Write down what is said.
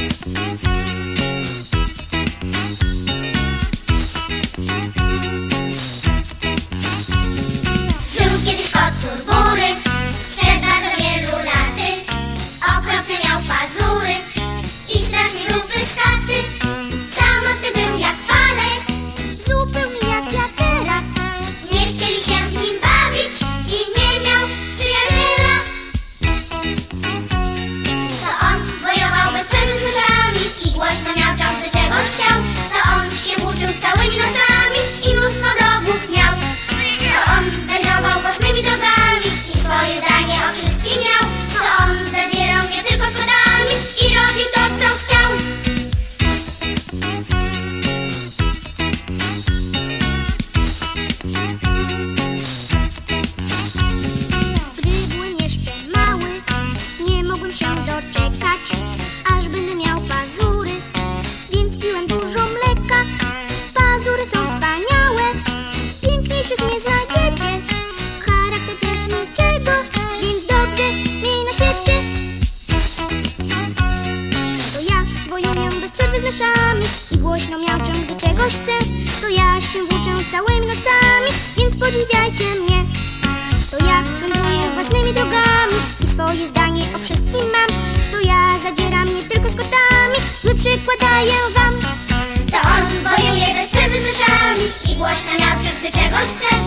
Mm-hmm. I głośno miałczem, gdy czegoś chcę To ja się włóczę całymi nocami Więc podziwiajcie mnie. To ja wędruję własnymi drogami I swoje zdanie o wszystkim mam. To ja zadzieram nie tylko z kotami Zły przykładaję wam. To on wojuje bez przerwy z myszami I głośno miałczem, gdy czegoś chce.